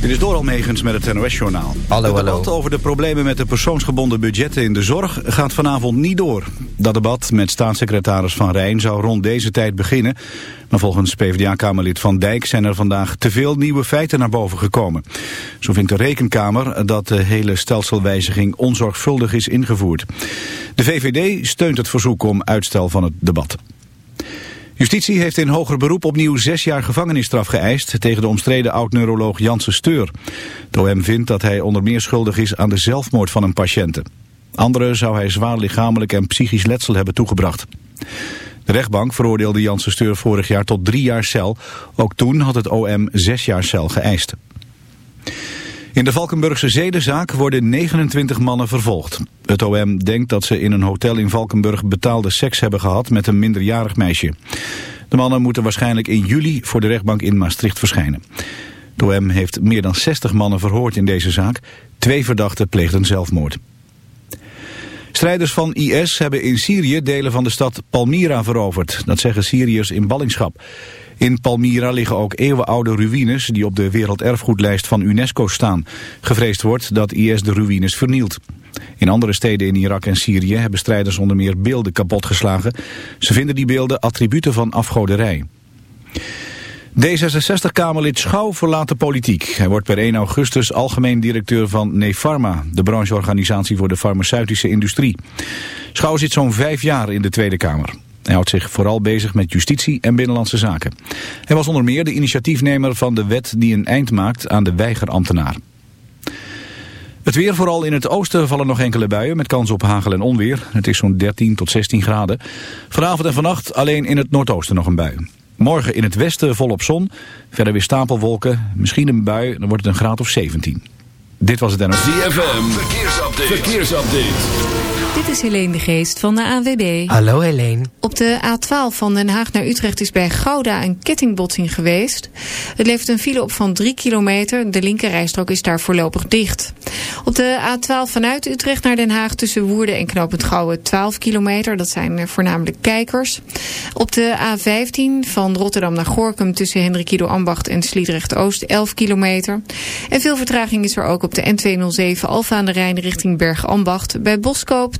Dit is Doral Megens met het NOS-journaal. Hallo, het hallo. debat over de problemen met de persoonsgebonden budgetten in de zorg gaat vanavond niet door. Dat debat met staatssecretaris Van Rijn zou rond deze tijd beginnen. Maar volgens PvdA-kamerlid Van Dijk zijn er vandaag te veel nieuwe feiten naar boven gekomen. Zo vindt de Rekenkamer dat de hele stelselwijziging onzorgvuldig is ingevoerd. De VVD steunt het verzoek om uitstel van het debat. Justitie heeft in hoger beroep opnieuw zes jaar gevangenisstraf geëist tegen de omstreden oud-neuroloog Janssen Steur. De OM vindt dat hij onder meer schuldig is aan de zelfmoord van een patiënte. Anderen zou hij zwaar lichamelijk en psychisch letsel hebben toegebracht. De rechtbank veroordeelde Janssen Steur vorig jaar tot drie jaar cel. Ook toen had het OM zes jaar cel geëist. In de Valkenburgse zedenzaak worden 29 mannen vervolgd. Het OM denkt dat ze in een hotel in Valkenburg betaalde seks hebben gehad met een minderjarig meisje. De mannen moeten waarschijnlijk in juli voor de rechtbank in Maastricht verschijnen. Het OM heeft meer dan 60 mannen verhoord in deze zaak. Twee verdachten pleegden zelfmoord. Strijders van IS hebben in Syrië delen van de stad Palmyra veroverd. Dat zeggen Syriërs in ballingschap. In Palmyra liggen ook eeuwenoude ruïnes die op de werelderfgoedlijst van UNESCO staan. Gevreesd wordt dat IS de ruïnes vernielt. In andere steden in Irak en Syrië hebben strijders onder meer beelden kapotgeslagen. Ze vinden die beelden attributen van afgoderij. D66-Kamerlid Schouw verlaat de politiek. Hij wordt per 1 augustus algemeen directeur van Nefarma, de brancheorganisatie voor de farmaceutische industrie. Schouw zit zo'n vijf jaar in de Tweede Kamer. Hij houdt zich vooral bezig met justitie en binnenlandse zaken. Hij was onder meer de initiatiefnemer van de wet die een eind maakt aan de weigerambtenaar. Het weer, vooral in het oosten vallen nog enkele buien met kans op hagel en onweer. Het is zo'n 13 tot 16 graden. Vanavond en vannacht alleen in het noordoosten nog een bui. Morgen in het westen volop zon, verder weer stapelwolken, misschien een bui, dan wordt het een graad of 17. Dit was het NOS. ZFM, verkeersupdate. verkeersupdate. Dit is Helene de Geest van de ANWB. Hallo Helene. Op de A12 van Den Haag naar Utrecht is bij Gouda een kettingbotsing geweest. Het levert een file op van 3 kilometer. De linkerrijstrook is daar voorlopig dicht. Op de A12 vanuit Utrecht naar Den Haag tussen Woerden en Knopend Gouwen 12 kilometer. Dat zijn voornamelijk kijkers. Op de A15 van Rotterdam naar Gorkum tussen Hendrikido Ambacht en Sliedrecht Oost 11 kilometer. En veel vertraging is er ook op de N207 Alfa aan de Rijn richting Berg Ambacht bij Boskoop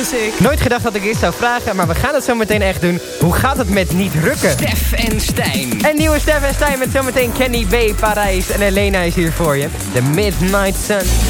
Music. Nooit gedacht dat ik dit zou vragen, maar we gaan het zo meteen echt doen. Hoe gaat het met niet rukken? Stef en Stijn. En nieuwe Stef en Stijn met zometeen Kenny B, Parijs en Elena is hier voor je. The Midnight Sun.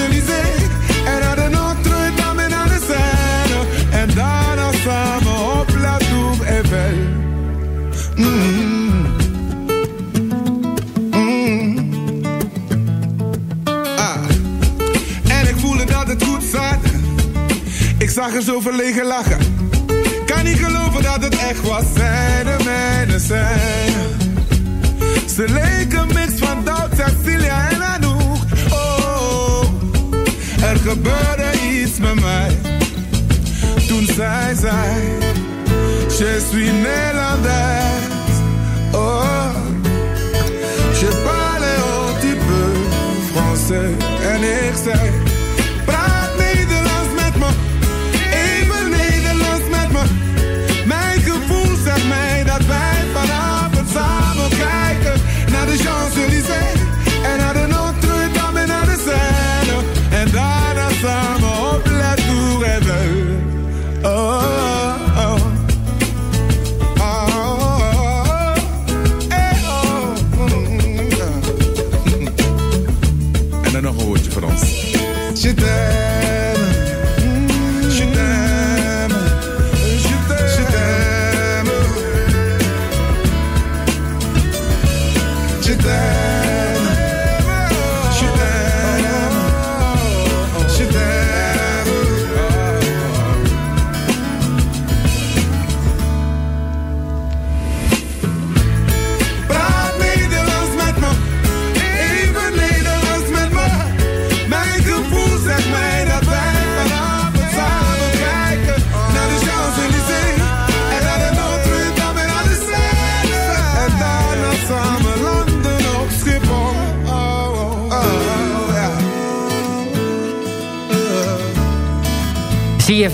En naar de Notre-Dame en de Seine. En daarna samen op La Tour Eiffel. Mm. Mm. Ah. En ik voelde dat het goed zat. Ik zag er zo verlegen lachen. Kan niet geloven dat het echt was. Zij de mijne zijn. Ze leken mix van Doubt, Cecilia en Anouk. Je suis Nederlands. Oh, je parle un petit peu français.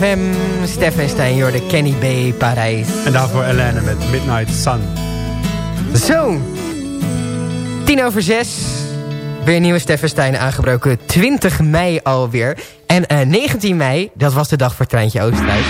CFM, Stef en Stijn, joh, de Kenny B. Parijs. En daarvoor Elena met Midnight Sun. Zo, tien over zes. Weer een nieuwe Stef en Stijn aangebroken. 20 mei alweer. En eh 19 mei, dat was de dag voor Treintje Oostenrijk.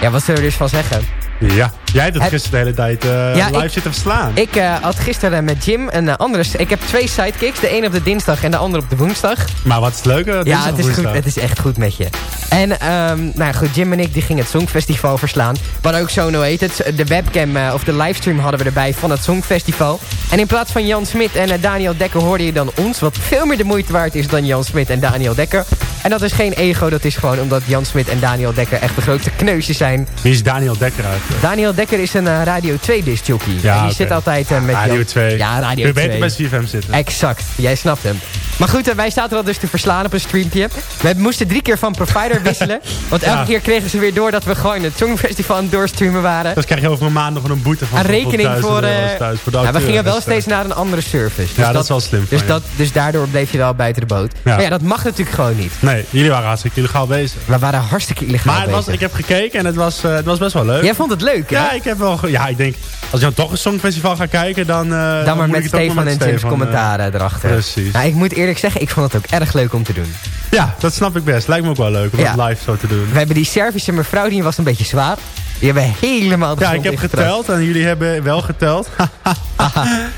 Ja, wat zullen we dus van zeggen? Ja, jij hebt het gisteren de hele tijd eh, Ja, live ik- zitten verslaan. Ik eh, had gisteren met Jim een eh, andere... Ik heb twee sidekicks. De een op de dinsdag en de ander op de woensdag. maar wat is het leuke? Ja, het is, goed, het is echt goed met je. En ehm, nou goed, Jim en ik die gingen het Songfestival verslaan. Wat ook zo nou heet het. De webcam eh, of de livestream hadden we erbij van het Songfestival. En in plaats van Jan Smit en eh, Daniel Dekker hoorde je dan ons. Wat veel meer de moeite waard is dan Jan Smit en Daniel Dekker. En dat is geen ego, dat is gewoon omdat Jan Smit en Daniel Dekker echt de grootste kneusjes zijn. Wie is Daniel Dekker uit? Daniel Dekker is een eh, Radio 2 discjockey. Ja, en die zit altijd eh, met Radio Jan... 2. Ja, Radio Je 2. beter bij CFM zitten. Exact, jij snapt hem. Maar goed, eh, wij zaten al dus te verslaan op een streampje. We moesten drie keer van provider wisselen. Want elke Ja. keer kregen ze weer door dat we gewoon het Songfestival aan het doorstreamen waren. Dus krijg je over een maand nog een boete van Een rekening 1000 voor... thuis voor de ja, we gingen wel Dus, steeds naar een andere service. Dus Ja, dat is wel slim Dus, je. dat, dus daardoor bleef je wel buiten de boot. Maar ja, dat mag natuurlijk gewoon niet. Nee, jullie waren hartstikke illegaal bezig. We waren hartstikke illegaal Maar het bezig. ik heb gekeken en het was, eh, het was best wel leuk. Jij vond het leuk, hè? Ja, ik heb wel. Ja, ik denk, als je dan toch een songfestival gaat kijken, dan. eh, Dan maar moet met Stefan en Jim's eh, commentaren erachter. precies. Nou, ik moet eerlijk zeggen, ik vond het ook erg leuk om te doen. Ja, dat snap ik best. Lijkt me ook wel leuk om Ja. dat live zo te doen. We hebben die Servische mevrouw, die was een beetje zwaar. Die hebben helemaal de Ja, ik heb geteld en jullie hebben wel geteld.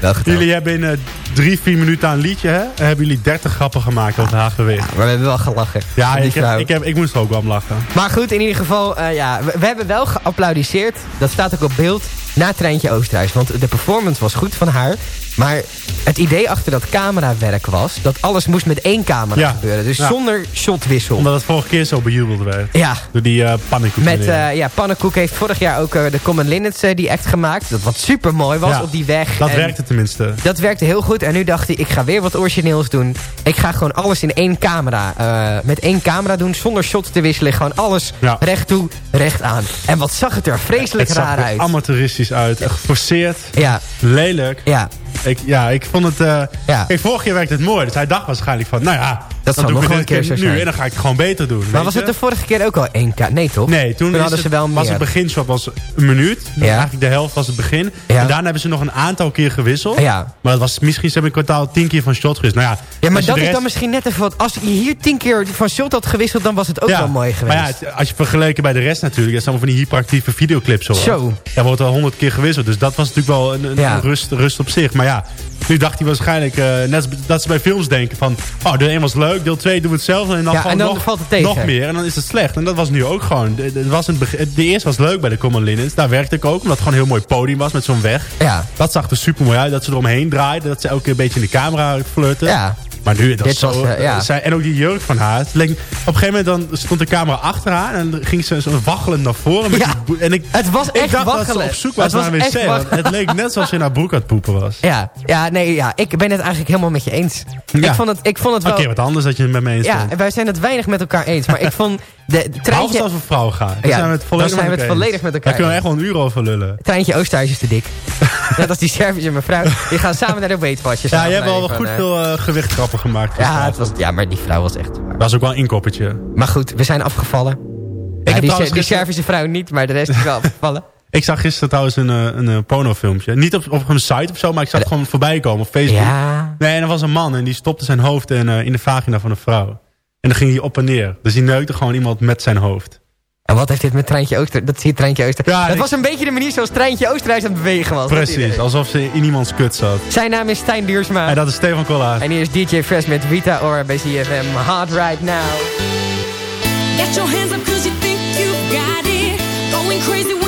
Wel geteld. jullie hebben in eh, drie, vier minuten aan een liedje, hè? En hebben jullie 30 grappen gemaakt over gewicht. Maar we hebben wel gelachen. Ja, ik, heb, ik, heb, ik moest er ook wel om lachen. Maar goed, in ieder geval, eh, ja, we, we hebben wel geapplaudiseerd. Dat staat ook op beeld na Treintje Oosterhuis. Want de performance was goed van haar. Maar het idee achter dat camerawerk was... dat alles moest met één camera Ja. gebeuren. Dus Ja. zonder shotwissel. Omdat het vorige keer zo bejubeld werd. Ja, Door die eh pannenkoek. met, eh ja, Pannenkoek heeft vorig jaar ook eh, de Common Linnets die act gemaakt. Dat wat super mooi was Ja, op die weg. dat En werkte tenminste. Dat werkte heel goed. En nu dacht hij, ik ga weer wat origineels doen. Ik ga gewoon alles in één camera. met één camera doen, zonder shots te wisselen. Gewoon alles recht toe, recht aan. En wat zag het er vreselijk het raar uit. amateuristisch uit. Geforceerd. Ja, Lelijk. ja. Ik, ja, ik vond het... eh Ja. Kijk, vorige keer werkte het mooi. Dus hij dacht waarschijnlijk van, nou ja... Dat dan zal nog wel een keer nu en dan ga ik het gewoon beter doen. Maar was het de vorige keer ook al één k Nee, toch? Nee, toen, hadden het, ze wel was meer. het beginshot was een minuut. Ja. Eigenlijk de helft was het begin. Ja. En daarna hebben ze nog een aantal keer gewisseld. Ja. Maar het was misschien ze hebben in kwartaal tien keer van shot gewisseld. Nou ja, Ja, maar dat is dan misschien net even wat... Als je hier tien keer van shot had gewisseld... dan was het ook wel mooi geweest. Maar ja, als je vergeleken bij de rest natuurlijk... dat zijn allemaal van die hyperactieve videoclips. Hoor. Zo. Ja, wordt al honderd keer gewisseld. Dus dat was natuurlijk wel een, een rust, rust op zich. Maar ja, nu dacht hij waarschijnlijk... eh, net dat ze bij films denken van... Oh, deel 1 was leuk, deel 2 doen we hetzelfde. En dan, Ja, valt en dan nog, valt het tegen. nog meer. En dan is het slecht. En dat was nu ook gewoon. De, de, was begin, de eerste was leuk bij de Common Linens. Daar werkte ik ook. Omdat het gewoon een heel mooi podium was met zo'n weg. Ja. Dat zag er super mooi uit. Dat ze eromheen draaiden. Dat ze elke keer een beetje in de camera flirten. Ja. Maar nu, dat Dit zo... was, ja. zij, en ook die jurk van haar. Het leek- op een gegeven moment dan stond de camera achter haar. En dan ging ze zo waggelend naar voren. Met Ja. die en ik, Het was ik echt dacht dat waggelen. ze op zoek was naar een wc. Het leek net alsof je naar broek aan het poepen was. Ja, ja, nee, ja, ik ben het eigenlijk helemaal met je eens. Ja. Ik vond het, ik vond het wel... Oké, wat anders dat je het met me eens ja, bent. wij zijn het weinig met elkaar eens. Maar ik vond de Behalve treintje, als we vrouwen gaan. Dan Ja, zijn we het volledig, zijn we met het elkaar volledig met elkaar Daar kunnen we echt wel een uur over lullen. treintje Oosterhuis is te dik. Net als die Servische mevrouw. Die gaan samen naar de Weight Watchers. Ja, je hebt wel Van, goed eh, veel eh, gewichtgrappen gemaakt. Ja, het was, ja, maar die vrouw was echt... Dat was ook wel een inkoppertje. Maar goed, we zijn afgevallen. Ja, heb die, trouwens die Servische vrouw niet, maar de rest is wel afgevallen. Ik zag gisteren trouwens een, eh, een, eh, pornofilmpje. Niet op, op een site of zo, maar ik zag het gewoon voorbij komen op Facebook. Ja, Nee, en er was een man en die stopte zijn hoofd in, eh, in de vagina van een vrouw. En dan ging hij op en neer. Dus die neukte gewoon iemand met zijn hoofd. en wat heeft dit met Treintje Ooster... Dat zie je Treintje Ooster... Ja, dat ik- was een beetje de manier zoals Treintje Oosterhuis aan het bewegen was. Precies, alsof ze in iemands kut zat. Zijn naam is Stijn Duursma. En dat is Stefan Kolla. En hier is DJ Fresh met Rita Ora bij. Hard right now. Get your hands up cause you think you got it. Going crazy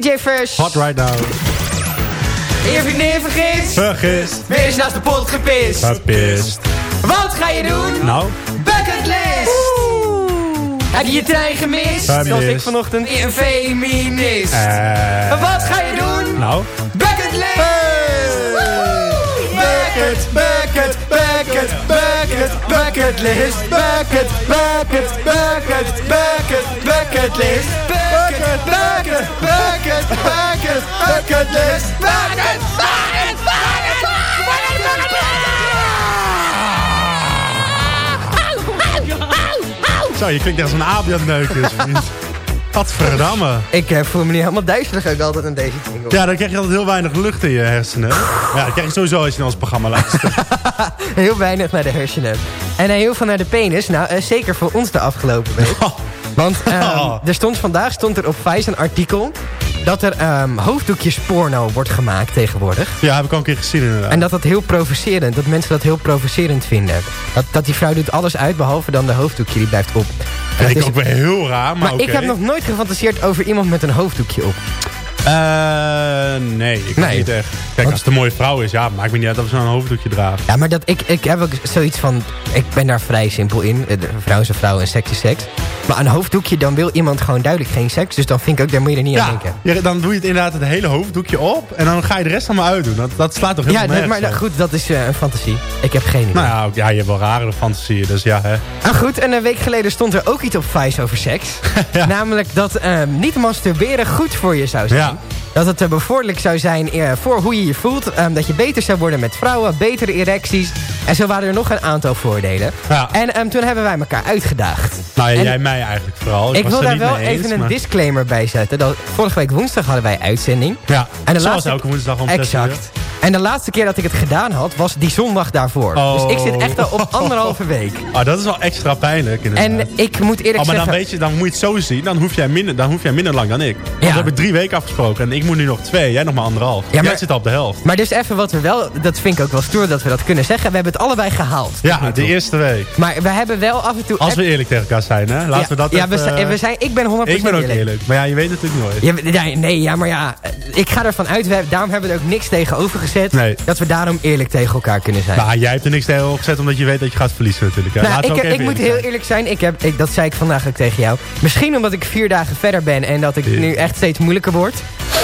DJ Fresh. Hot right now. Je vriendin vergist. Vergist. Weer eens naast de pot gepist. Gepist. Wat ga je doen? Nou, Bucketlist. Heb je je trein gemist? Zoals ik vanochtend een feminist. Eh, Wat ga je doen? nou, Bucket list! Bucket, bucket, bucket, bucket, bucket list. Bucket, bucket, bucket, bucket, bucket list. Bucket, bucket, bucket, bucket, bucket list. Bucket, bucket, bucket, bucket, zo, je klinkt echt als een abiatneukers, vriend. Gadverdamme. Ik eh, voel me niet helemaal duizelig ook altijd aan deze jingle. Ja, dan krijg je altijd heel weinig lucht in je hersenen. Ja, dat krijg je sowieso als je naar ons programma luistert. Heel weinig naar de hersenen. En eh, heel veel naar de penis. Nou, eh, zeker voor ons de afgelopen week. Want ehm, er stond vandaag stond er op Vice een artikel... dat er ehm, hoofddoekjes porno wordt gemaakt tegenwoordig. Ja, heb ik al een keer gezien inderdaad. En dat dat heel provocerend, dat mensen dat heel provocerend vinden. Dat, dat die vrouw doet alles uit, behalve dan de hoofddoekje, die blijft op. En Dat dat ik is- ook weer heel raar, maar, maar ik heb nog nooit gefantaseerd over iemand met een hoofddoekje op. Eh, nee, ik Nee. niet echt. Kijk, als het een mooie vrouw is, ja, maakt me niet uit of ze een hoofddoekje draagt. Ja, maar dat, ik, ik heb ook zoiets van... Ik ben daar vrij simpel in. Vrouw is een vrouw en seks is seks. Maar een hoofddoekje, dan wil iemand gewoon duidelijk geen seks. Dus dan vind ik ook, daar moet je er niet aan Ja, denken. ja, dan doe je het inderdaad het hele hoofddoekje op en dan ga je de rest allemaal uitdoen. Dat, dat slaat toch Ja, helemaal maar nergens dat- op? goed, dat is eh, een fantasie. Ik heb geen idee. Nou ja, ja, je hebt wel rarere fantasieën, dus ja, hè. Ah, goed, en een week geleden stond er ook iets op Vice over seks. Namelijk dat ehm, niet masturberen goed voor je zou zijn. Ja. Dat het eh, bevorderlijk zou zijn eh, voor hoe je je voelt. ehm, dat je beter zou worden met vrouwen, betere erecties. En zo waren er nog een aantal voordelen. Ja. En ehm, toen hebben wij elkaar uitgedaagd. Nou ja, En- jij mij eigenlijk vooral. Ik wil daar wel even eens, een maar- disclaimer bij zetten. Dat, vorige week woensdag hadden wij uitzending. Ja, En de zoals laatste- elke woensdag om. Exact. En de laatste keer dat ik het gedaan had, was die zondag daarvoor. Oh. Dus ik zit echt al op anderhalve week. Ah, dat is wel extra pijnlijk inderdaad. En ik moet eerlijk Oh, maar dan zeggen... weet je, dan moet je het zo zien. Dan hoef jij minder, dan hoef jij minder lang dan ik. Want Ja. we hebben drie weken afgesproken en ik moet nu nog twee. Jij nog maar anderhalf. Ja, maar- Jij zit al op de helft. Maar dus even wat we wel, dat vind ik ook wel stoer dat we dat kunnen zeggen. We hebben het allebei gehaald. Ja, de eerste week. Maar we hebben wel af en toe... Als we eerlijk tegen elkaar zijn, hè. Laten ja, we dat ja, even, we zijn, we zijn, ik ben 100% Ik ben ook eerlijk. Maar ja, je weet natuurlijk nooit. Ja, nee, ja, maar ja, ik ga ervan uit, we, daarom hebben we er ook niks tegenover gezet. Nee. Dat we daarom eerlijk tegen elkaar kunnen zijn. Nou, jij hebt er niks tegen gezet omdat je weet dat je gaat verliezen natuurlijk. Nou, ik, ik moet heel eerlijk zijn, ik heb, ik, dat zei ik vandaag ook tegen jou. Misschien omdat ik vier dagen verder ben en dat ik Ja. nu echt steeds moeilijker word.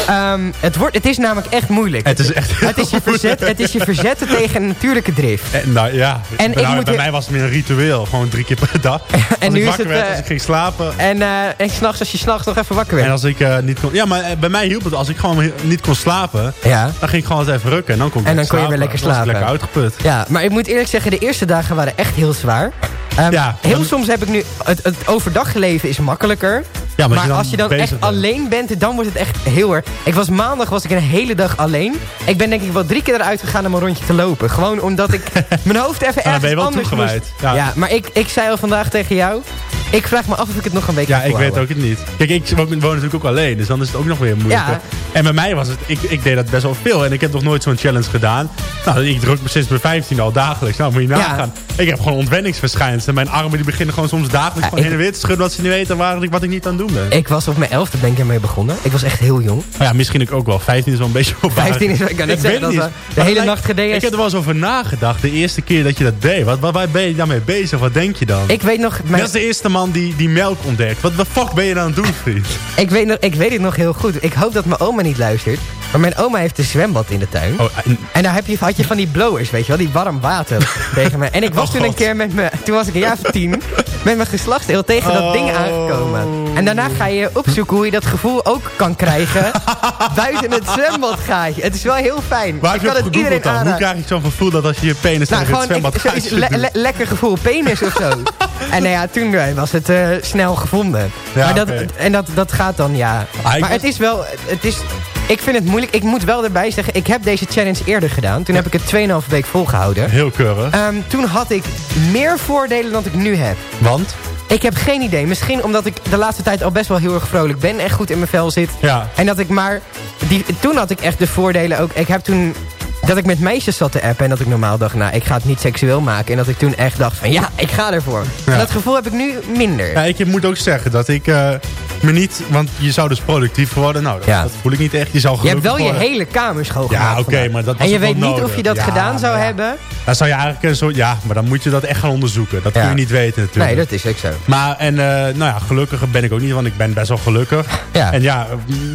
Ehm, het, wordt het is namelijk echt moeilijk. Het is echt het is je, verzet, het is je verzetten tegen een natuurlijke drift. En, nou ja, En bij, ik moet bij mij was het meer een ritueel. Gewoon drie keer per dag. Als en ik nu is wakker het... werd, eh, als ik ging slapen. en eh en s'nachts, als je s'nachts nog even wakker En werd. als ik eh, niet kon... Ja, maar bij mij hielp het. Als ik gewoon niet kon slapen, Ja. dan ging ik gewoon eens even En dan kon ik En dan kon je weer lekker slapen. lekker uitgeput. Ja, maar ik moet eerlijk zeggen, de eerste dagen waren echt heel zwaar. Ehm, Ja, heel dan- soms heb ik nu... Het, het overdag leven is makkelijker. Ja, maar, Maar als je dan echt bent. alleen bent, dan wordt het echt heel erg... Ik was maandag was ik een hele dag alleen. Ik ben denk ik wel drie keer eruit gegaan om een rondje te lopen. Gewoon omdat ik mijn hoofd even dan ergens ben je wel anders toegewijd. moest. Ja. Ja. maar ik, ik zei al vandaag tegen jou... Ik vraag me af of ik het nog een week Ja, ik weet ook het niet. Kijk, ik woon natuurlijk ook alleen, dus dan is het ook nog weer moeilijker. Ja. En bij mij was het, ik, ik deed dat best wel veel en ik heb nog nooit zo'n challenge gedaan. Nou, ik druk me sinds mijn 15 al dagelijks. Nou, moet je Ja. nagaan. Ik heb gewoon ontwenningsverschijnselen. Mijn armen die beginnen gewoon soms dagelijks Ja, ik- heen en weer te schudden, omdat ze niet weten waar ik, wat ik niet aan het doen ben. Ik was op mijn elfde ben ik ermee begonnen. Ik was echt heel jong. Maar ja, misschien ik ook wel. 15 is wel een beetje op 15 is, ik kan net zeggen, dat niet. de Maar hele nacht gedaan. Ik heb er wel eens over nagedacht, de eerste keer dat je dat deed. Wat, wat, waar ben je daarmee bezig? Wat denk je dan? Ik weet nog... Mijn, Dat is de eerste man die, die melk ontdekt. Wat de fuck ben je dan aan het doen, vriend? ik, weet nog, ik weet het nog heel goed. Ik hoop dat mijn oma niet luistert. Maar mijn oma heeft een zwembad in de tuin. Oh, en- En daar heb je, had je van die blowers, weet je wel, die warm water tegen me. En ik was Oh, toen een keer met me, toen was ik een jaar of tien, met mijn geslachtsdeel tegen dat ding Oh. aangekomen. En daarna ga je opzoeken hoe je dat gevoel ook kan krijgen buiten het zwembadgaatje. Het is wel heel fijn. Waar ik je kan het iedereen dan? Hoe krijg je zo'n gevoel dat als je je penis Nou, tegen het zwembad le- le- lekker gevoel penis of zo. en nou ja, toen eh, was het eh, snel gevonden. Ja, maar dat. En dat, dat gaat dan, ja. Ah, maar was- het is wel, het is, ik vind het moeilijk. Ik moet wel erbij zeggen, ik heb deze challenge eerder gedaan. Toen heb ik het 2,5 week volgehouden. Heel keurig. Ehm, toen had ik meer voordelen dan ik nu heb. Want? Ik heb geen idee. Misschien omdat ik de laatste tijd al best wel heel erg vrolijk ben. En goed in mijn vel zit. Ja. En dat ik maar... Die, toen had ik echt de voordelen ook. Ik heb toen... Dat ik met meisjes zat te appen en dat ik normaal dacht... nou, ik ga het niet seksueel maken. En dat ik toen echt dacht van ja, ik ga ervoor. Ja. En dat gevoel heb ik nu minder. Ja, ik moet ook zeggen dat ik eh, me niet... Want je zou dus productief worden. Nou, dat, Ja. dat voel ik niet echt. Je zou je hebt wel je hele kamer schoongemaakt Ja, oké, maar dat was En je weet niet nodig. of je dat gedaan zou hebben... Dan zou je eigenlijk een soort... Ja, maar dan moet je dat echt gaan onderzoeken. Dat kun je niet weten natuurlijk. Nee, dat is ook zo. Maar, en eh, nou ja, gelukkig ben ik ook niet, want ik ben best wel gelukkig. En ja,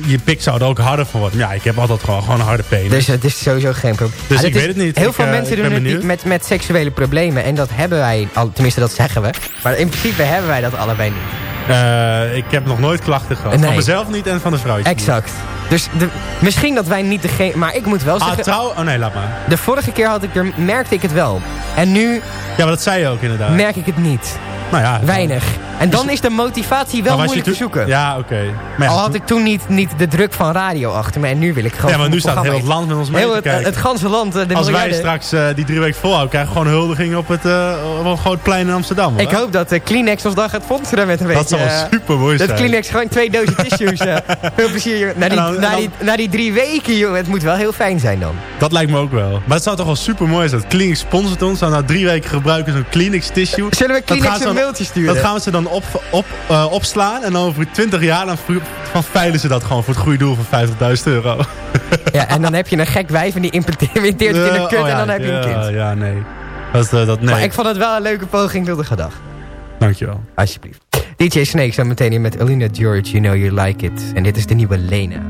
je pik zou er ook harder van worden. Maar ja, ik heb altijd gewoon, gewoon een harde penis. Dus het is sowieso geen Dus Ah, ik weet het niet. Heel Ik, veel eh, mensen doen het met, met seksuele problemen. En dat hebben wij, al, tenminste dat zeggen we. Maar in principe hebben wij dat allebei niet. Eh, ik heb nog nooit klachten gehad. Nee. Van mezelf niet en van de vrouwtje. niet. Exact. Dus de, misschien dat wij niet degene... Maar ik moet wel Ah, zeggen... trouw? Oh nee, laat maar. de vorige keer had ik er, merkte ik het wel. En nu Ja, maar dat zei je ook inderdaad. merk ik het niet. Nou ja. Weinig. En dan is de motivatie wel moeilijk te zoeken. Ja, oké. Ja, Al had ik toen niet, niet de druk van radio achter me. En nu wil ik gewoon... ja, maar nu staat heel het land met ons mee Heel het, het ganse land. eh, De Als wij straks eh, die drie weken volhouden, krijgen we gewoon huldiging op het, eh, op een groot plein in Amsterdam. hoor. Ik hoop dat de Kleenex ons dan gaat sponsoren met een Dat beetje... zou wel super mooi Dat zijn. Kleenex gewoon twee dozen tissues. heel plezier. Na die, dan- na, die, na die drie weken, joh. Het moet wel heel fijn zijn dan. Dat lijkt me ook wel. Maar het zou toch wel super mooi zijn. Kleenex sponsort ons. Zou na drie weken gebruiken zo'n Kleenex tissue. Zullen we Dat Kleenex een mailtje sturen? Dat gaan we ze dan op, op, eh, opslaan. En dan over 20 jaar dan van veilen ze dat gewoon voor het goede doel van 50.000 euro. Ja, en dan heb je een gek wijf en die implementeert het in de Eh, kut oh ja, en dan heb je een kind. Ja, nee. Dat, eh, dat, nee. Maar ik vond het wel een leuke poging tot de gedag. Dankjewel. Alsjeblieft. DJ Snake zo meteen hier met Alina George, You Know You Like It. En dit is de nieuwe Lena.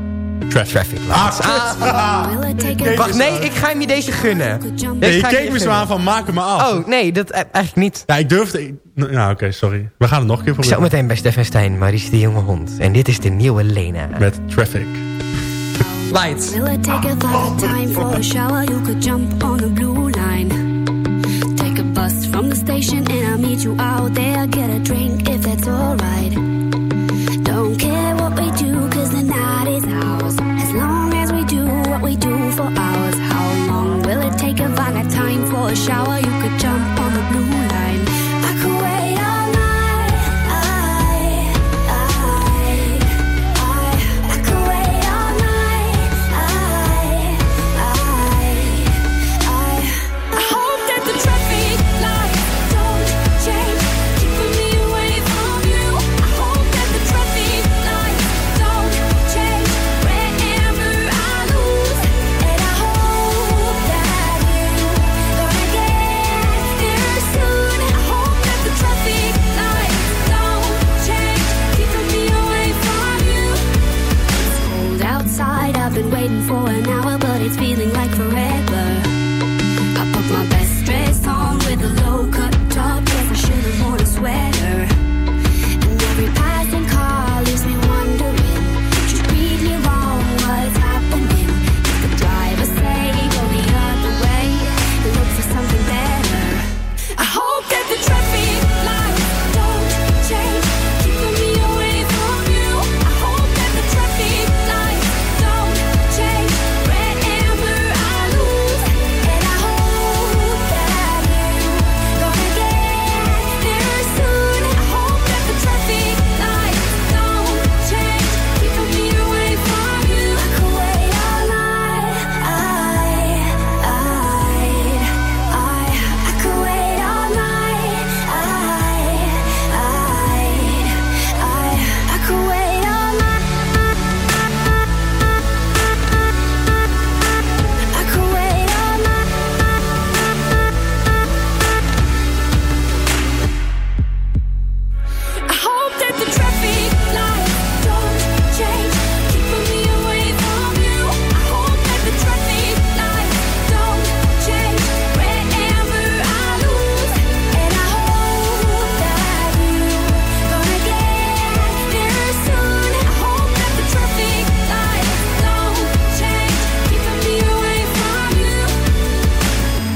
Traffic. Traffic Lights. Ah, wacht, nee, ik ga hem je deze gunnen. Deze Nee, je ga ik keek me zo aan van maak hem maar af. Oh, nee, dat eh, eigenlijk niet. Ja, ik durfde... Nou, oké, sorry. We gaan het nog een keer proberen. Zometeen bij Stefan Stein, Maurice de Jonge Hond. En dit is de nieuwe Lena. Met Traffic. Lights. Will it take a lot of time for a shower? You could jump on the blue line. Take a bus from the station and I'll meet you out there. Get a drink if that's alright. Don't care what we do, cause the night is ours. As long as we do what we do for hours. How long will it take if I got time for a shower? You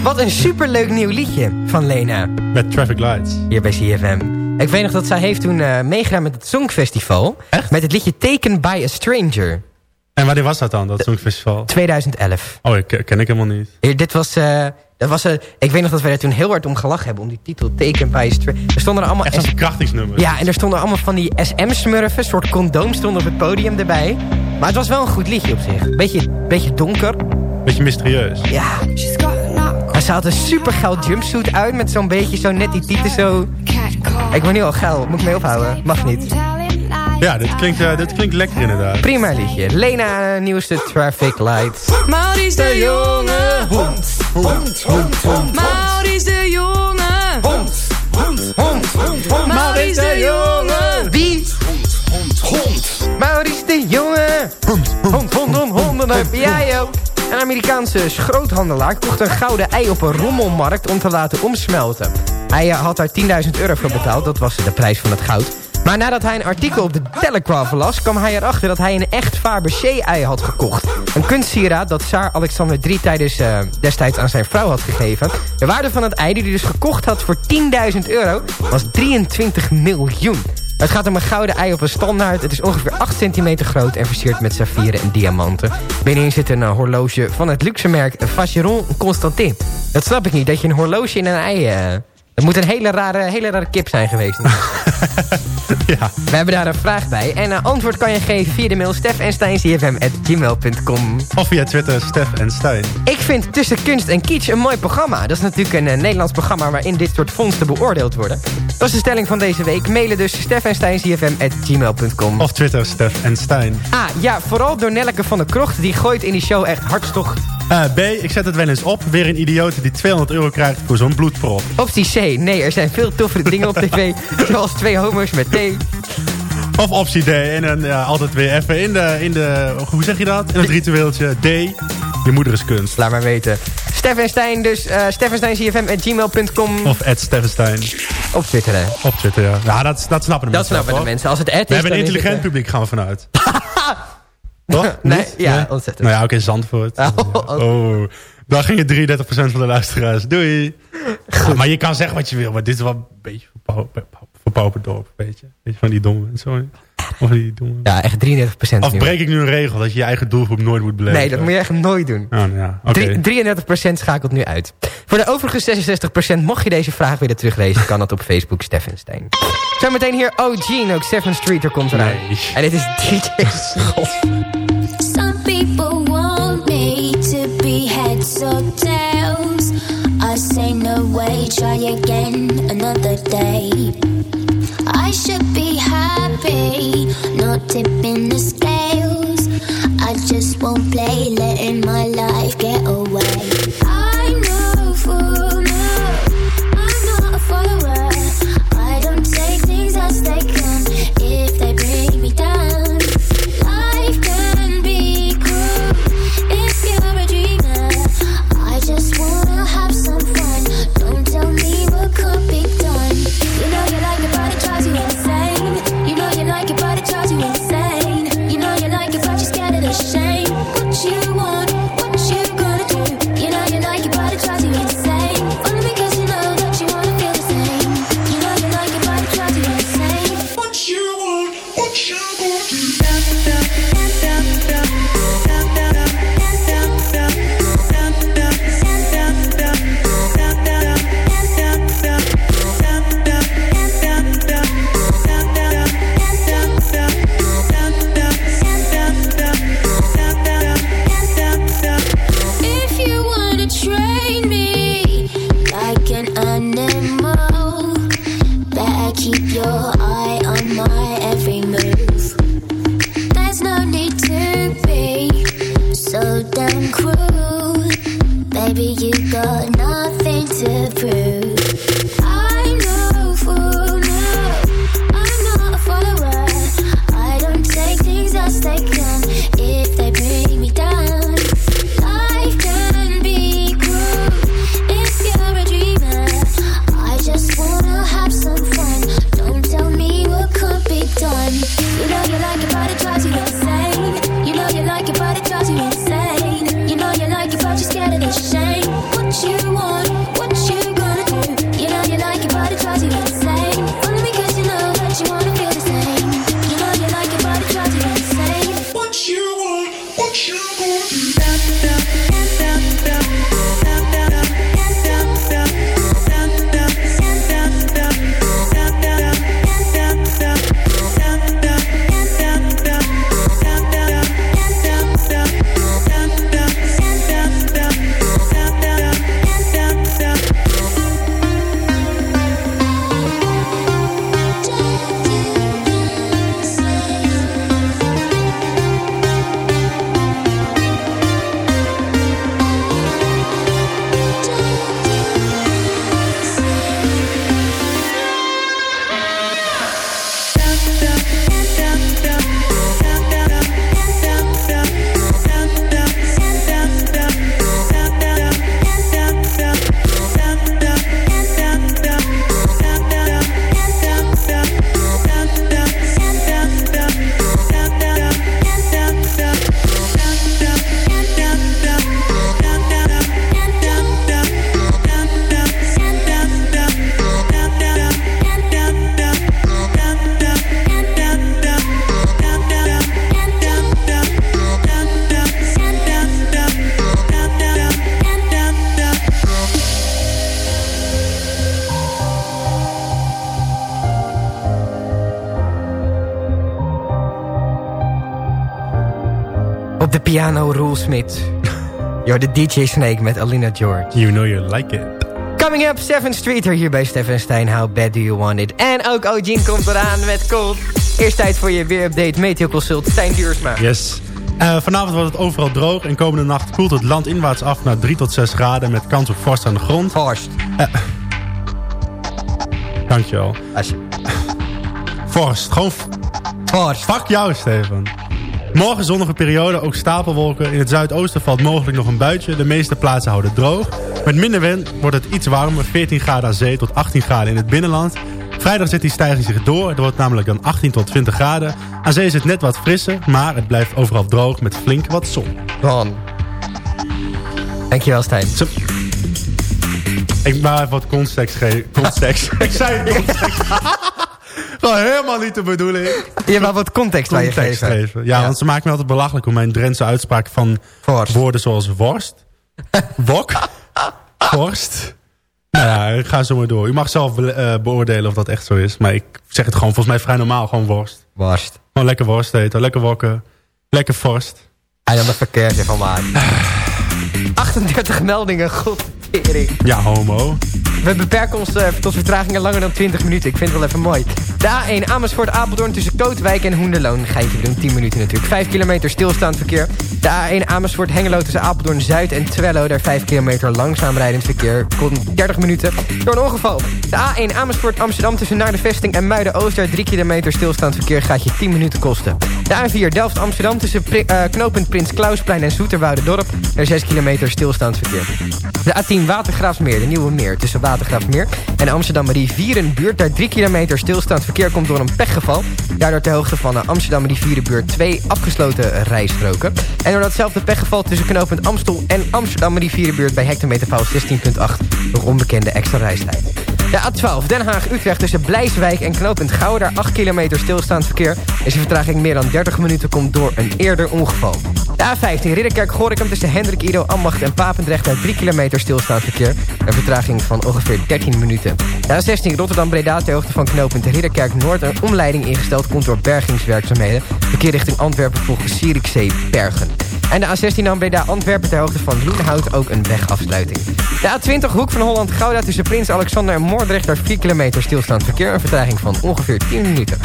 Wat een superleuk nieuw liedje van Lena. Met Traffic Lights. Hier bij CFM. Ik weet nog dat zij heeft toen eh, meegedaan met het Songfestival. Echt? Met het liedje Taken by a Stranger. En wanneer was dat dan, dat Songfestival? 2011. Oh, ik ken ik helemaal niet. Hier, dit was... eh, dat was eh, ik weet nog dat wij er toen heel hard om gelachen hebben. Om die titel Taken by a Stranger. Er stonden er allemaal... Echt zo'n krachtingsnummer. Ja, en er stonden allemaal van die SM-smurfen. Een soort condoom stonden op het podium erbij. Maar het was wel een goed liedje op zich. Beetje, beetje donker. Beetje mysterieus. Ja. Ze had een super geil jumpsuit uit. Met zo'n beetje zo net die tieten zo... Ik word nu al geil. Moet ik mee ophouden? Mag niet. Ja, dit klinkt, eh, dit klinkt lekker inderdaad. Prima liedje. Lena, nieuwste Traffic Lights. Maurice de jonge hond. hond, hond, hond. Maurice de Jonge. Hond, hond, hond. Maurice de Jonge. Wie? Hond. Maurice de Jonge. Hond, hond, hond, hond, hond. Dan heb jij ook. Een Amerikaanse schroothandelaar kocht een gouden ei op een rommelmarkt om te laten omsmelten. Hij eh, had daar 10.000 euro voor betaald, dat was de prijs van het goud. Maar nadat hij een artikel op de Telegraph las... kwam hij erachter dat hij een echt Fabergé-ei had gekocht. Een kunstsieraad dat Tsaar Alexander III tijdens, eh, destijds aan zijn vrouw had gegeven. De waarde van het ei die hij dus gekocht had voor 10.000 euro... was 23 miljoen. Het gaat om een gouden ei op een standaard. Het is ongeveer 8 centimeter groot en versierd met saffieren en diamanten. Binnenin zit een eh, horloge van het luxe merk Vacheron Constantin. Dat snap ik niet, dat je een horloge in een ei... dat moet een hele rare, hele rare kip zijn geweest. Ja. We hebben daar een vraag bij. En een antwoord kan je geven via de mail stefensteinscfm.gmail.com. Of via Twitter, Stef en. Ik vind Tussen Kunst en Kitsch een mooi programma. Dat is natuurlijk een eh, Nederlands programma waarin dit soort vondsten beoordeeld worden. Dat is de stelling van deze week. Mailen dus stefensteinscfm.gmail.com. Of Twitter, Stef en. Ah, ja, vooral door Nelleke van der Krocht. Die gooit in die show echt hartstocht. Eh, B, ik zet het wel eens op. Weer een idioot die 200 euro krijgt voor zo'n bloedprop. Optie C. Nee, er zijn veel toffere dingen op tv. zoals twee homo's met thee. Of optie D. En dan ja, altijd weer even in de, in de... Hoe zeg je dat? In het ritueeltje. D. Je moeder is kunst. Laat maar weten. Stef en Stijn, dus uh, steffensteincfm.gmail.com. Of Ed Steffenstein. Op Twitter, hè. Op Twitter, ja. Ja, dat, dat snappen de Dat mensen snappen wel, de mensen. Als het ad is, We hebben een intelligent eh, publiek, gaan we vanuit. Toch? Nee, Niet? ja, ontzettend. Nou ja, ook in Zandvoort. Oh, Oh, daar ging het 33% van de luisteraars. Doei. Ja, maar je kan zeggen wat je wil, maar dit is wel een beetje verpauperdorp, weet je. Weet je, van die domme mensen. Of die. Ja, echt 33 procent Of breek ik nu een regel dat je je eigen doelgroep nooit moet beleven? Nee, dat moet je echt nooit doen. Oh, nou ja, oké. Drie- 33% schakelt nu uit. Voor de overige 66% mocht je deze vraag willen teruglezen... kan dat op Facebook Steffenstein. Zometeen hier OG en ook 7th Street, er komt eraan. Nee. En dit is DJ Schot. Some people want me to be heads or tails. I say no way, try again another day. Away. Rulesmith. You're the DJ Snake met Alina George. You know you like it. Coming up, 7th Street er hier bij Stefan Stein. How bad do you want it? En ook Ojin komt eraan met Cold. Eerst tijd voor je weerupdate Meteo Consult. Stijn Duursma. Yes. Eh, vanavond wordt het overal droog en komende nacht koelt het land inwaarts af naar 3 tot 6 graden met kans op vorst aan de grond. Vorst. Dankjewel. Als- Vorst. Gewoon f- Vorst. fuck jou, Steven. Morgen zonnige periode, ook stapelwolken. In het zuidoosten valt mogelijk nog een buitje. De meeste plaatsen houden droog. Met minder wind wordt het iets warmer. 14 graden aan zee tot 18 graden in het binnenland. Vrijdag zet die stijging zich door. Het wordt namelijk dan 18 tot 20 graden. Aan zee is het net wat frisser, maar het blijft overal droog met flink wat zon. Ron. Dankjewel, Stijn. Zo. Ik maar even wat context geven. Context. ik zei context. Gewoon helemaal niet de bedoeling. Je wou wat context bij je geven. geven. Ja, want ze maken me altijd belachelijk om mijn Drentse uitspraak van woorden zoals worst, wok, worst. Nou ja, ik ga zo maar door. U mag zelf be- eh, beoordelen of dat echt zo is. Maar ik zeg het gewoon volgens mij vrij normaal. Gewoon worst. Worst. Gewoon lekker worst eten. Lekker wokken. Lekker vorst. Hij dan een verkeertje van maken. 38 meldingen, god. Ja, homo. We beperken ons eh, tot vertragingen langer dan 20 minuten. Ik vind het wel even mooi. De A1 Amersfoort Apeldoorn tussen Kootwijk en Hoenderloon. Geintje, we doen 10 minuten natuurlijk. 5 kilometer stilstaand verkeer. De A1 Amersfoort Hengelo tussen Apeldoorn Zuid en Twello. Daar 5 kilometer langzaam rijdend verkeer. Komt 30 minuten door een ongeval. De A1 Amersfoort Amsterdam tussen Naar de Vesting en Muiden Oost. Daar 3 kilometer stilstaand verkeer gaat je 10 minuten kosten. De A4 Delft Amsterdam tussen Pri- eh, knooppunt Prins Klausplein en Zoeterwoude Dorp. Daar 6 kilometer stilstaand verkeer. De A10 Watergraafsmeer, de Nieuwe Meer tussen Watergraafsmeer en Amsterdam Rivierenbuurt. Daar 3 kilometer stilstaand verkeer komt door een pechgeval. Daardoor ter hoogte van de Amsterdam Rivierenbuurt twee afgesloten rijstroken. En door datzelfde pechgeval tussen knooppunt Amstel en Amsterdam Rivierenbuurt bij hectometerpaal 16.8 nog onbekende extra reistijd. De A12 Den Haag-Utrecht tussen Blijswijk en knooppunt Gouwen. Daar 8 kilometer stilstaand verkeer. Deze vertraging meer dan 30 minuten komt door een eerder ongeval. De A15 Ridderkerk-Gorinchem tussen Hendrik Ido, Ambacht en Papendrecht. Daar 3 kilometer stilstaand verkeer. Een vertraging van ongeveer 13 minuten. De A16 Rotterdam-Breda ter hoogte van knooppunt Ridderkerk-Noord. Een omleiding ingesteld komt door bergingswerkzaamheden. Verkeer richting Antwerpen volgens Zierikzee-Bergen. En de A16 Breda-Antwerpen ter hoogte van Loenhout ook een wegafsluiting. De A20 Hoek van Holland-Gouda tussen Prins Alexander en Moordrecht... daar 4 kilometer stilstaand verkeer. Een vertraging van ongeveer 10 minuten.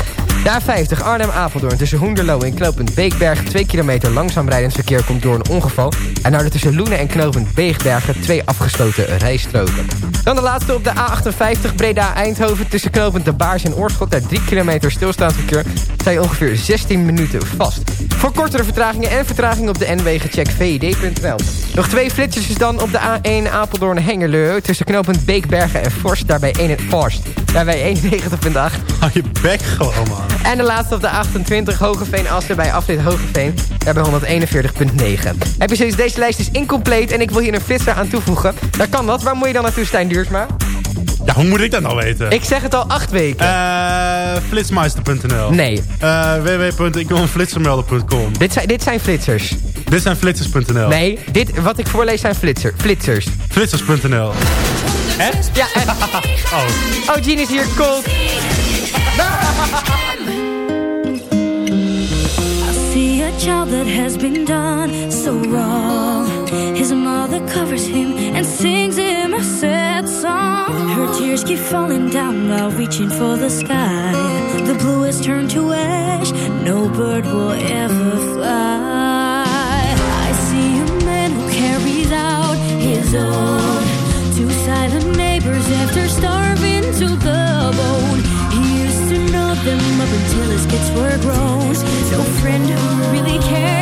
De A50 Arnhem-Apeldoorn tussen Hoenderloo en knooppunt Beekbergen... 2 kilometer langzaam rijdend verkeer komt door een ongeval. En nou tussen Loenen en knooppunt Beekbergen... twee afgesloten rijstroken. Dan de laatste op de A58 Breda-Eindhoven... tussen knooppunt De Baars en Oorschot... daar 3 kilometer stilstaand verkeer... je ongeveer 16 minuten vast. Voor kortere vertragingen en vertragingen op de N-wegen check vid.nl. Nog twee flitsers dan op de A1 Apeldoorn-Hengerleu... tussen knooppunt Beekbergen en Forst, daarbij 1 Forst. Daarbij 91.8. Hou je bek gewoon, man. En de laatste op de 28 Hogeveen-Assen bij afrit Hogeveen. Daarbij 141.9. Heb je zoiets, deze lijst is incompleet en ik wil hier een flitser aan toevoegen. Dan kan dat. Waar moet je dan naartoe, Stijn Duursma? Ja, hoe moet ik dat nou weten? Ik zeg het al acht weken. Eh, flitsmeister.nl Nee. Eh www.ikwileenflitsermelden.com Dit zijn, dit zijn flitsers. Dit zijn flitsers.nl Nee, dit, wat ik voorlees zijn flitser, flitsers. Flitsers.nl Ja, en, Oh, oh, Jean is hier cold. Child that has been done so wrong. His mother covers him and sings him a sad song. Her tears keep falling down while reaching for the sky. The blue has turned to ash, no bird will ever fly. I see a man who carries out his own. Two silent neighbors after starving to the bone. Them up until his kids were grown. No friend who really cared.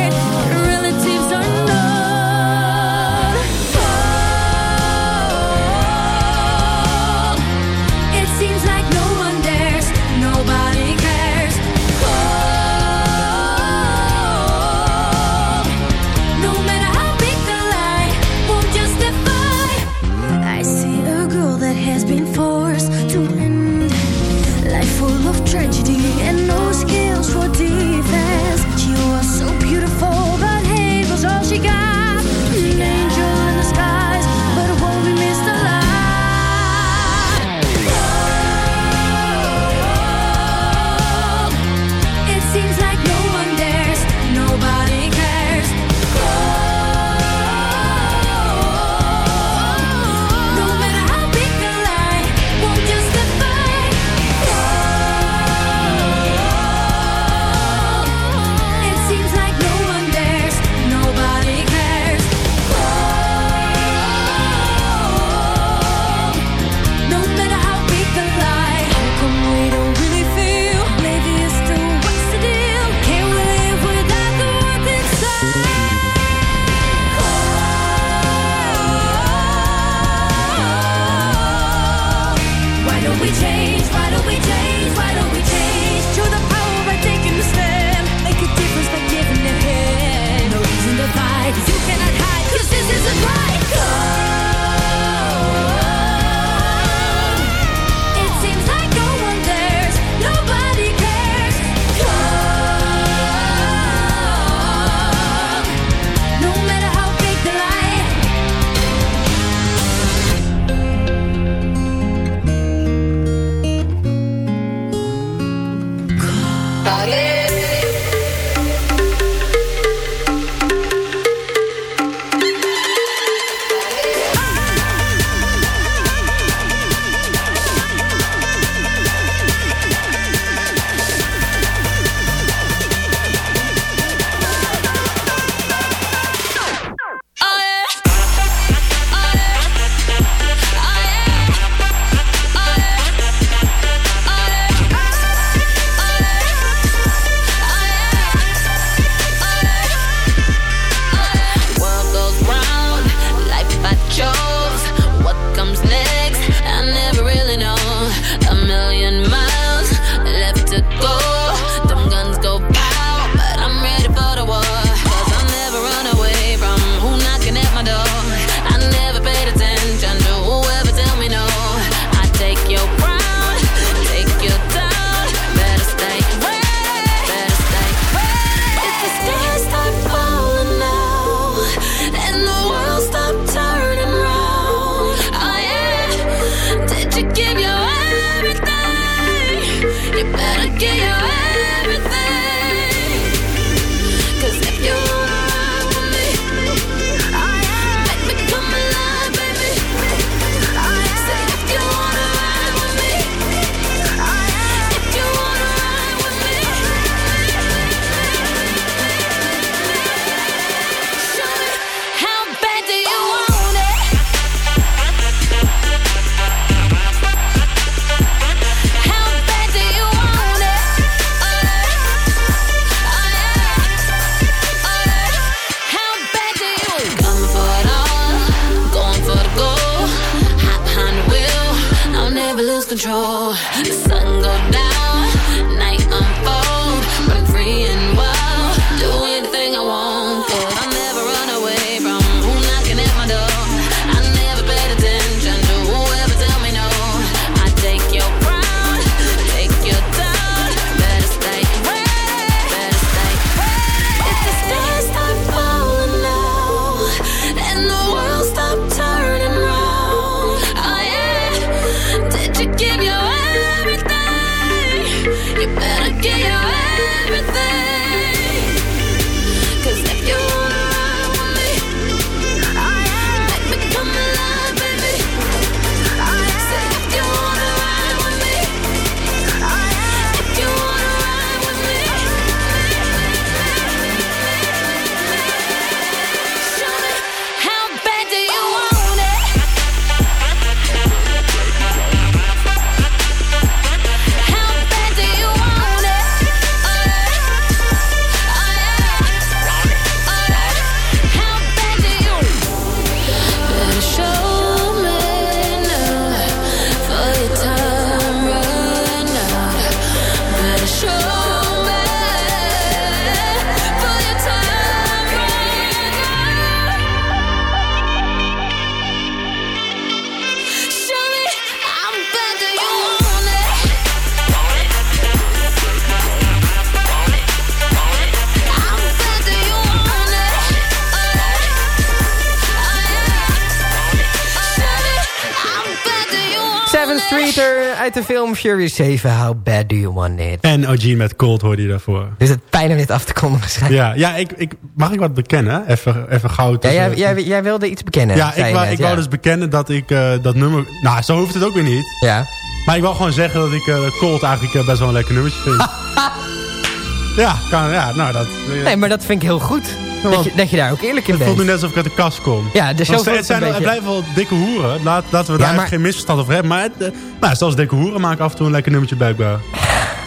Furious 7. How bad do you want it? En OG met Cold hoorde je daarvoor. Dus het pijn om dit af te komen waarschijnlijk. Ja, ja ik, ik, mag ik wat bekennen? Even, even gauw Ja, jij, jij, jij wilde iets bekennen. Ja, ik, wou, ik wou dus bekennen dat ik eh, dat nummer... Nou, zo hoeft het ook weer niet. Ja. Maar ik wil gewoon zeggen dat ik eh Cold eigenlijk eh, best wel een lekker nummertje vind. ja, kan, ja, nou dat... Nee, maar dat vind ik heel goed. Dat je, dat je daar ook eerlijk in het voelt nu bent. net alsof ik uit de kast kom. Ja, dus het, het zijn, blijven wel dikke hoeren. Laat, laten we daar maar- geen misverstand over hebben. Maar, het, eh, maar zelfs dikke hoeren maken af en toe een lekker nummertje blijkbaar.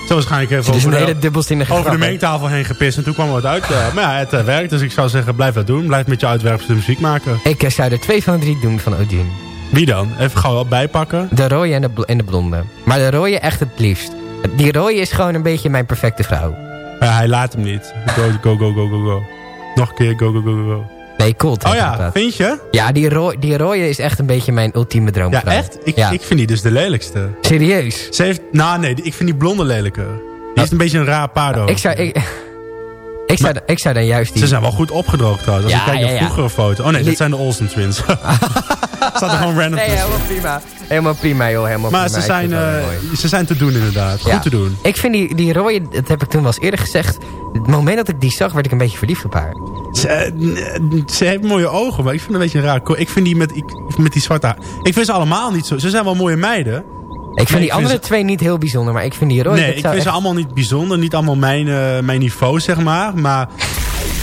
Zo waarschijnlijk even over, hele de, over de mengtafel heen gepist. En toen kwam er wat uit. maar ja, het eh, werkt. Dus ik zou zeggen, blijf dat doen. Blijf met je uitwerpselen muziek maken. Ik eh, zou er twee van de drie doen van Odin. Wie dan? Even gauw wat bijpakken. De rode en de, en de blonde. Maar de rode echt het liefst. Die rode is gewoon een beetje mijn perfecte vrouw. Ja, hij laat hem niet. Go, go, go, go, go, go. Nog een keer, go, go, go, go, go. Nee, Colt. Oh ja, vind je? Ja, die, ro die rode is echt een beetje mijn ultieme Ja, droomvrouw. echt? Ik, Ja. ik vind die dus de lelijkste. Serieus? Ze heeft... Nou, nee, ik vind die blonde lelijker. Die heeft een beetje een raar paardenhoofd. Ik zou, ik, ik, zou, ik zou dan juist die... Ze zijn wel goed opgedroogd trouwens. Als Ja, je kijkt naar ja, vroegere foto. Oh nee, dit zijn de Olsen twins. Staat er gewoon random Nee, helemaal prima. Helemaal prima, joh. Helemaal Maar prima. ze zijn, eh, ze zijn te doen inderdaad. Ja. Goed te doen. Ik vind die, die rode, dat heb ik toen wel eens eerder gezegd. Het moment dat ik die zag, werd ik een beetje verliefd op haar. Ze, eh, ze heeft mooie ogen, maar ik vind het een beetje raar. Ik vind die met, ik, met die zwarte haar. Ik vind ze allemaal niet zo. Ze zijn wel mooie meiden. Ik vind die andere vind twee niet heel bijzonder, maar ik vind die rode... nee, ik vind ze allemaal niet bijzonder. Niet allemaal mijn, eh, mijn niveau, zeg maar. Maar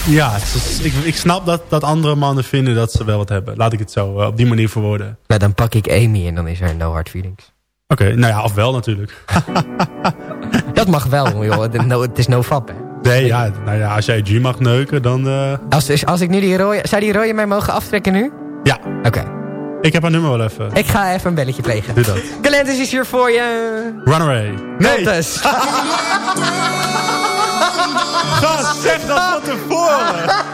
ja, is- ik, ik snap dat, dat andere mannen vinden dat ze wel wat hebben. Laat ik het zo eh, op die manier verwoorden. Nou, dan pak ik Amy en dan is er no hard feelings. Oké, nou ja, of wel natuurlijk. Dat mag wel, joh. No- Het is no fap, hè. Nee, ja, nou ja, als jij G mag neuken, dan... eh, Als, als ik nu die rode... Zou die rode mij mogen aftrekken nu? ja, Oké. Ik heb haar nummer wel even. Ik ga even een belletje plegen. Doe dat. Galantis is hier voor je. Runaway. Nee, gast, zeg dat van tevoren.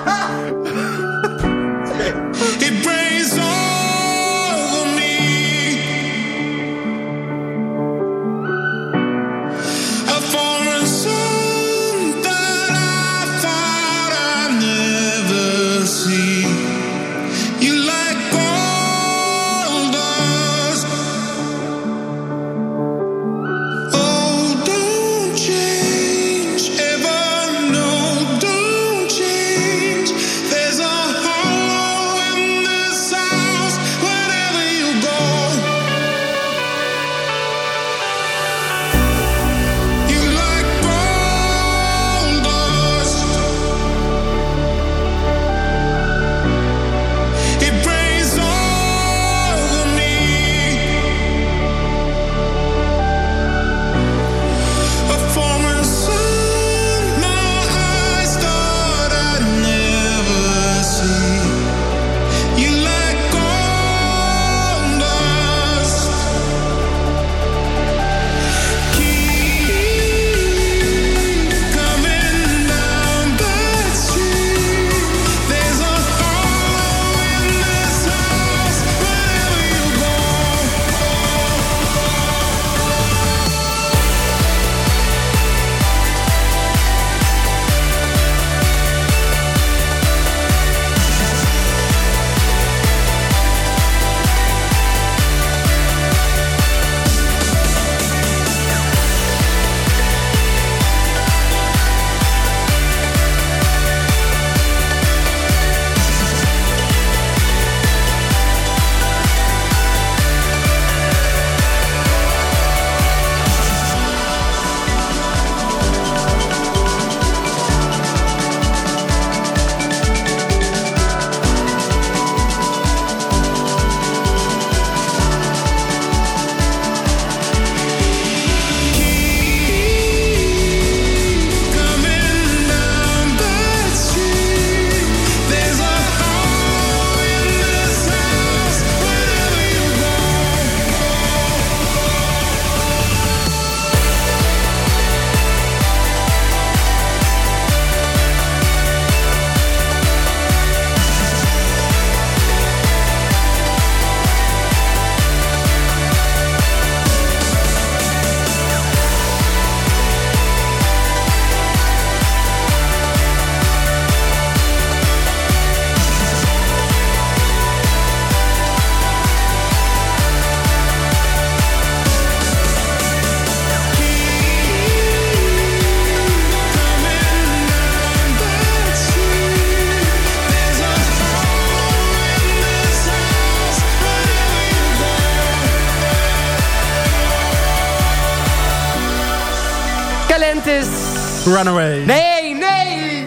Runaway. Nee, nee.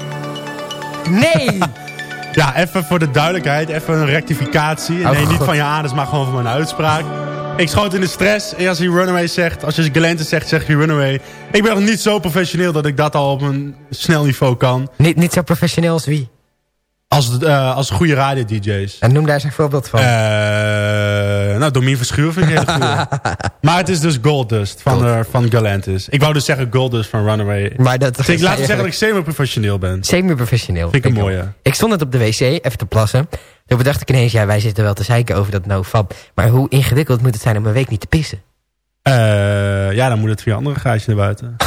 Nee. Ja, even voor de duidelijkheid, even een rectificatie. Oh, nee, niet van je anus, maar gewoon van mijn uitspraak. Ik schoot in de stress. En als hij Runaway zegt, als je Galantis zegt, zeg je Runaway. Ik ben nog niet zo professioneel dat ik dat al op een snel niveau kan. niet, niet zo professioneel als wie? Als, eh, als goede radio-dj's. En noem daar eens een voorbeeld van. Eh, nou, Domien Verschuur vind ik een hele goede. maar het is dus Goldust van, eh, van Galantis. Ik wou dus zeggen Goldust van Runaway. maar dat Dus ik laat me zeggen dat ik semi-professioneel ben. Semi-professioneel. Vind ik een mooie. Ik stond net op de wc, even te plassen. Toen bedacht ik ineens, ja, wij zitten wel te zeiken over dat nofap. Maar hoe ingewikkeld moet het zijn om een week niet te pissen? Eh, ja, dan moet het via andere gaatje naar buiten.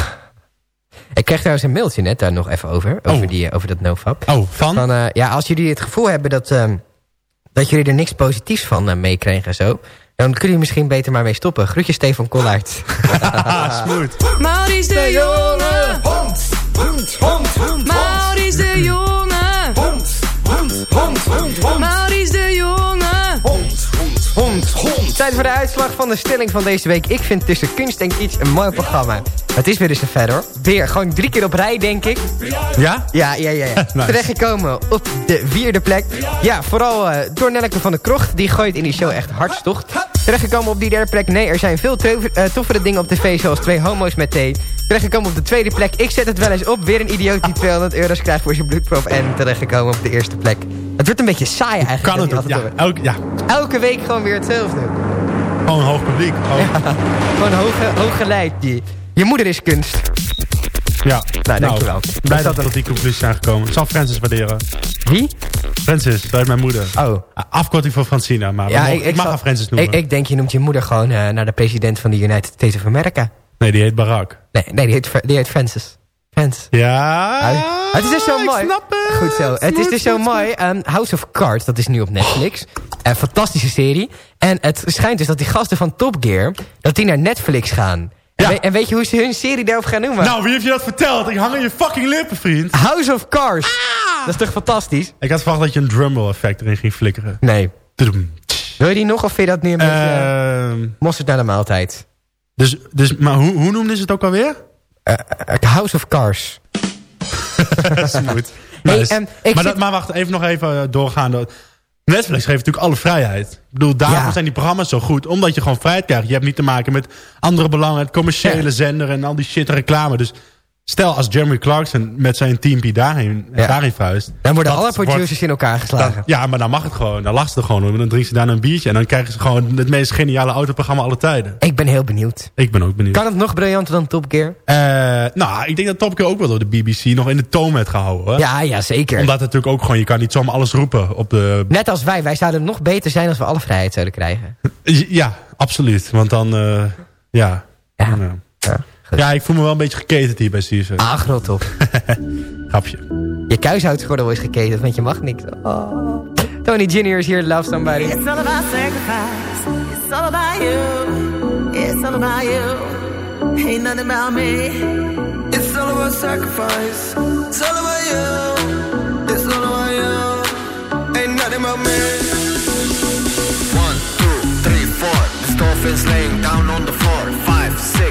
Ik kreeg trouwens een mailtje net daar nog even over. Over, Oh. die, eh, over dat nofap. Oh, van? Van, ja, als jullie het gevoel hebben dat, ehm, dat jullie er niks positiefs van eh, meekregen en zo... dan kunnen jullie misschien beter maar mee stoppen. Groetjes Stefan Kollaert. Smooth. Maurice de Jonge. Maurice de Jonge. Maurice de Jonge. Tijd voor de uitslag van de stelling van deze week. Ik vind Tussen Kunst en Kitsch een mooi programma. Het is weer eens een verder. Weer, gewoon drie keer op rij, denk ik. Ja? Ja, ja, ja. ja. Nice. Terechtgekomen op de vierde plek. Ja, vooral eh, door Nelleke van der Krocht. Die gooit in die show echt hartstocht. Terechtgekomen op die derde plek. Nee, er zijn veel eh, toffere dingen op tv, zoals twee homo's met thee. Terechtgekomen op de tweede plek. Ik zet het wel eens op. Weer een idioot die 200 euro's krijgt voor zijn bloedproef. En terechtgekomen op de eerste plek. Het wordt een beetje saai eigenlijk. Kan het ook? elk, ja, Elke week gewoon weer hetzelfde. Gewoon een hoog publiek. Oh, Gewoon hoge, hoog geleid. Je, je moeder is kunst. ja. Nou, dankjewel. Blij dat we tot die conclusie zijn gekomen. Ik zal Francis waarderen. Wie? Francis, dat is mijn moeder. Oh. Afkorting voor Francina, maar mogen- ik, mag zal- haar Francis noemen. Ik, ik denk, je noemt je moeder gewoon eh, naar de president van de United States of America. nee, die heet Barack. Nee, nee die, heet, die heet Francis. Francis. Ja, het is dus zo mooi. het. Goed zo. Het is dus zo mooi. Ehm, House of Cards, dat is nu op Netflix. Een fantastische serie. En het schijnt dus dat die gasten van Top Gear... dat die naar Netflix gaan. En, Ja. we- en weet je hoe ze hun serie daarop gaan noemen? Nou, wie heeft je dat verteld? Ik hang aan je fucking lippen, vriend. House of Cards. Dat is toch fantastisch? Ik had verwacht dat je een drumroll effect erin ging flikkeren. Nee. Tudum. Wil je die nog of vind je dat nu een beetje... eh, mosterd naar de maaltijd? dus, dus, maar hoe, hoe noemden ze het ook alweer? Eh, House of Cars. Hey, Nice. ehm, maar, zit- maar wacht, even nog even eh, doorgaande. Netflix geeft natuurlijk alle vrijheid. Ik bedoel, daarom Ja. zijn die programma's zo goed. Omdat je gewoon vrijheid krijgt. Je hebt niet te maken met andere belangen. Het commerciële Ja. zender en al die shit reclame. Dus stel als Jeremy Clarkson met zijn teampie daarheen, Ja. daarheen vuist. Dan worden alle producers wordt- in elkaar geslagen. dan- ja, maar dan mag het gewoon. Dan lacht ze er gewoon om. Dan drinken ze daar een biertje. En dan krijgen ze gewoon het meest geniale autoprogramma aller tijden. Ik ben heel benieuwd. Ik ben ook benieuwd. Kan het nog briljanter dan Top Gear? Eh, nou, ik denk dat Top Gear ook wel door de BBC nog in de toon werd gehouden. Ja, ja, zeker. Omdat het natuurlijk ook gewoon, je kan niet zomaar alles roepen op de... Net als wij. Wij zouden nog beter zijn als we alle vrijheid zouden krijgen. Ja, absoluut. Want dan, eh, ja. Ja. Ja. Ja, ik voel me wel een beetje geketend hier bij CSU. Ah, grot op. Grapje. Je kuishoudgordel is geketend, want je mag niks. Oh. Tony Junior is hier, Love Somebody. It's all about sacrifice. It's all about you. It's all about you. Ain't nothing about me. It's all about sacrifice. It's all about you. It's all about you. Ain't nothing about me. One, two, three, four. The dolphins laying down on the floor.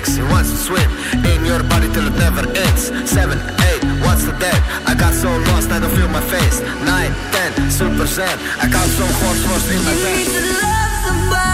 Six, he wants to swim in your body till it never ends. Seven, eight, what's the dead? I got so lost I don't feel my face. Nine, ten, super zen. I got so horse horse in my You need to love somebody.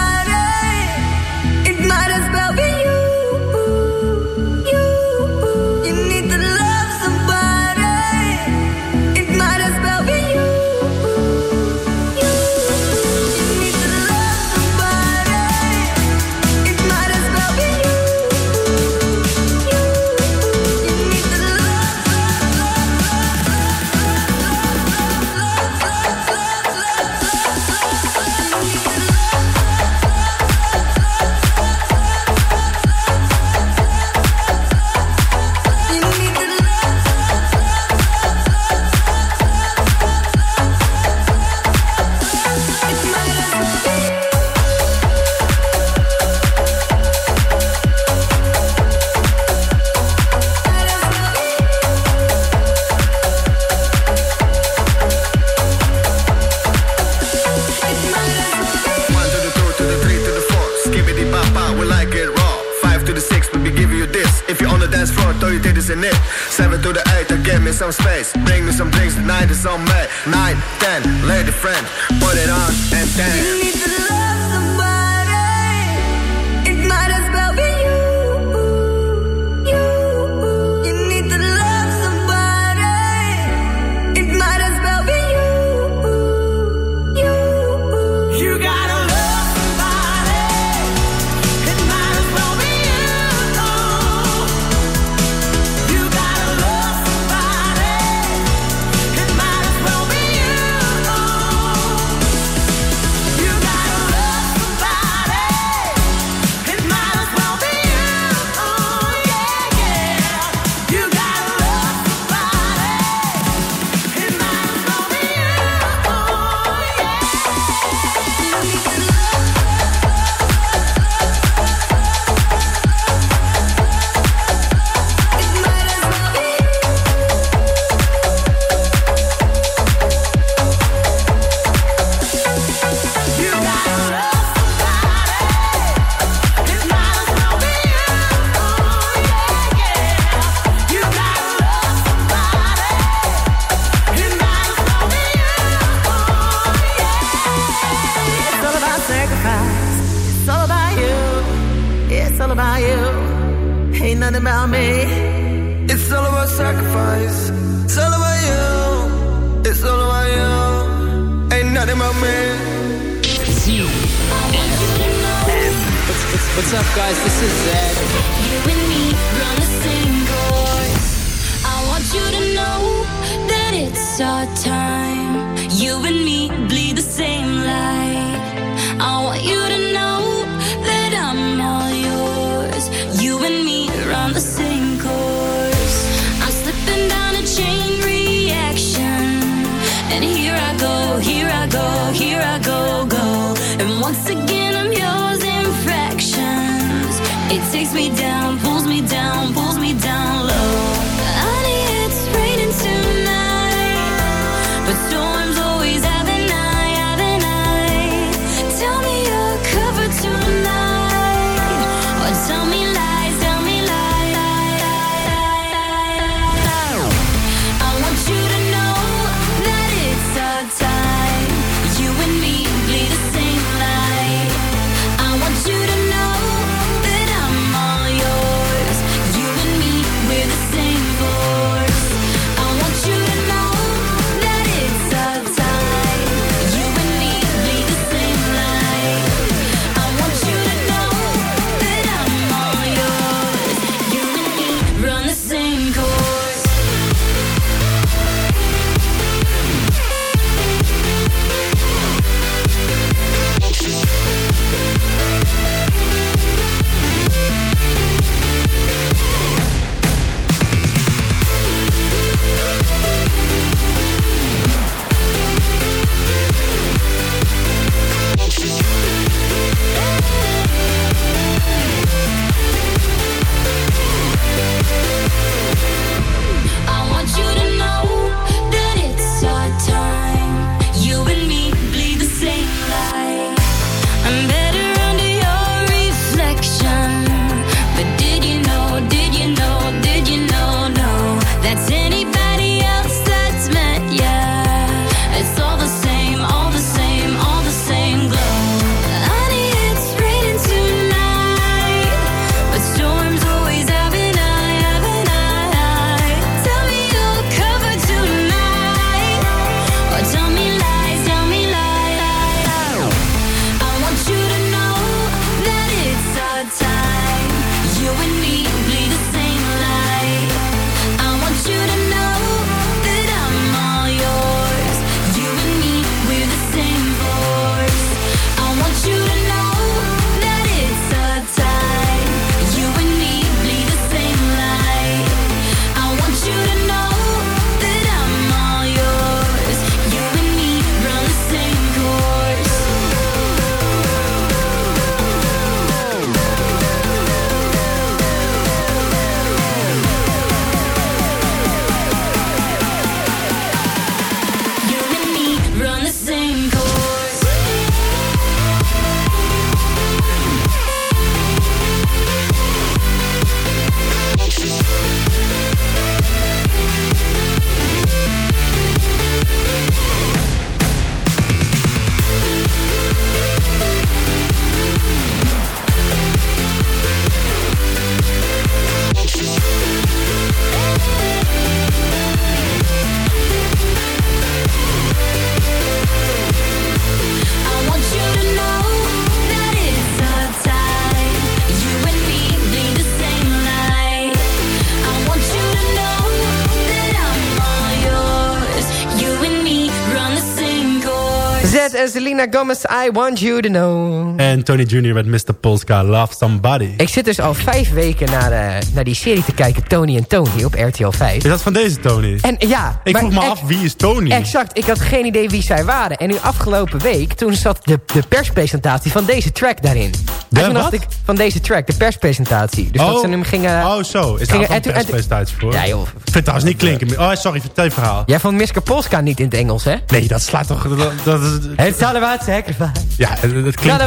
Selena Gomez, I Want You To Know. En Tony Jr. met Mr. Polska, Love Somebody. Ik zit dus al vijf weken naar, eh, naar die serie te kijken, Tony en Tony, op RTL 5. Is dat van deze Tony? En ja... ik vroeg me af, wie is Tony? Exact, ik had geen idee wie zij waren. En nu afgelopen week, toen zat de, de perspresentatie van deze track daarin. De en toen dacht ik, van deze track, de perspresentatie. Dus dat ze hem gingen... oh, zo. Is daar toen- een perspresentatie voor? Ja, joh. Ik vind het trouwens niet klinken. Oh, sorry, vertel je verhaal. Jij vond Miska Polska niet in het Engels, hè? Nee, dat slaat toch... Dat, dat, Het zeker van. ja, het, het klinkt.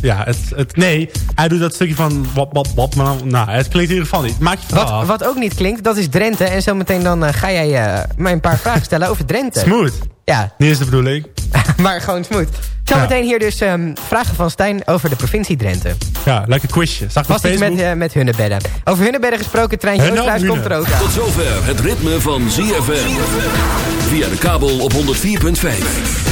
Ja, het, het, nee, hij doet dat stukje van... Wat, wat, wat, maar nou, het klinkt in ieder geval niet. Maak je Wat, wat ook niet klinkt, dat is Drenthe. En zometeen dan eh, ga jij eh, mij een paar vragen stellen over Drenthe. Smooth. Ja, Niet is de bedoeling. maar gewoon smooth. Zometeen hier dus ehm, vragen van Stijn over de provincie Drenthe. Ja, lekker quizje. Zag Was iets met, eh, met Hunnebedden. Over Hunnebedden gesproken, Treintje of komt er ook aan. Tot zover het ritme van ZFM. Via de kabel op 104.5.